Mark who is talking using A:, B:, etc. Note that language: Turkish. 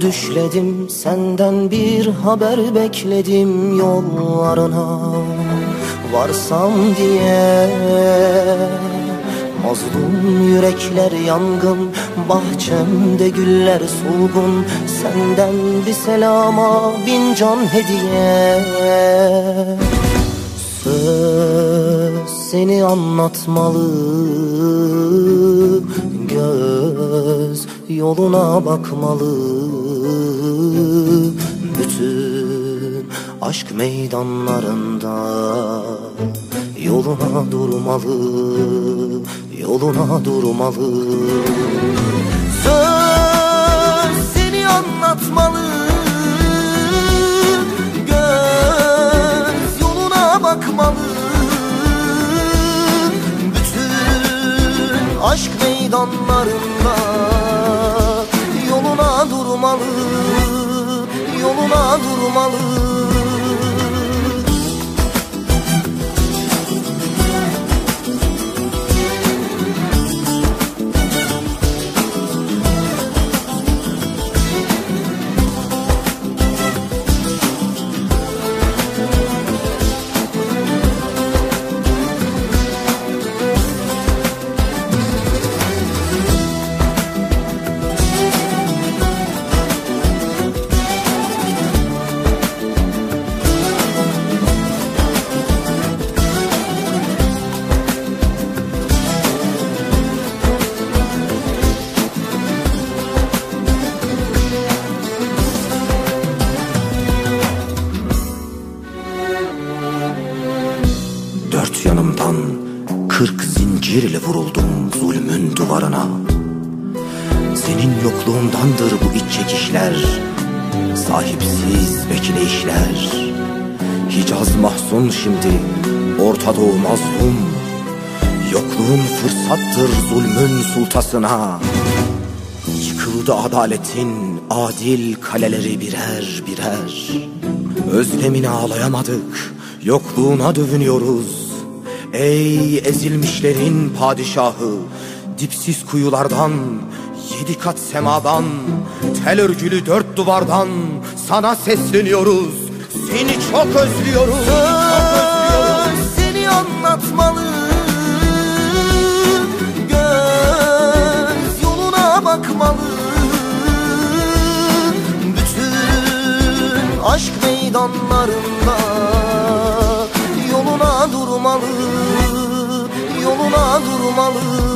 A: düşledim Senden bir haber bekledim yollarına. Varsam diye Mazlum yürekler yangın Bahçemde güller solgun. Senden bir selama bin can hediye. Söz seni anlatmalı yoluna bakmalı. Bütün aşk meydanlarında Yoluna durmalı Yoluna durmalı. Söz seni anlatmalı Göz yoluna bakmalı. Bütün aşk meydanlarında Yoluna kırk zincirle vuruldum zulmün duvarına. Senin yokluğundandır bu iç çekişler Sahipsiz bekleyişler. Hicaz mahzun şimdi Orta Doğu mazlum. Yokluğun fırsattır zulmün sultasına. Yıkıldı adaletin adil kaleleri birer birer. Özlemini ağlayamadık, yokluğuna dövünüyoruz. Ey ezilmişlerin padişahı, dipsiz kuyulardan, yedi kat semadan, tel örgülü dört duvardan sana sesleniyoruz. Seni çok özlüyoruz. Söz seni anlatmalı, göz yoluna bakmalı. Bütün aşk meydanlarında Yoluna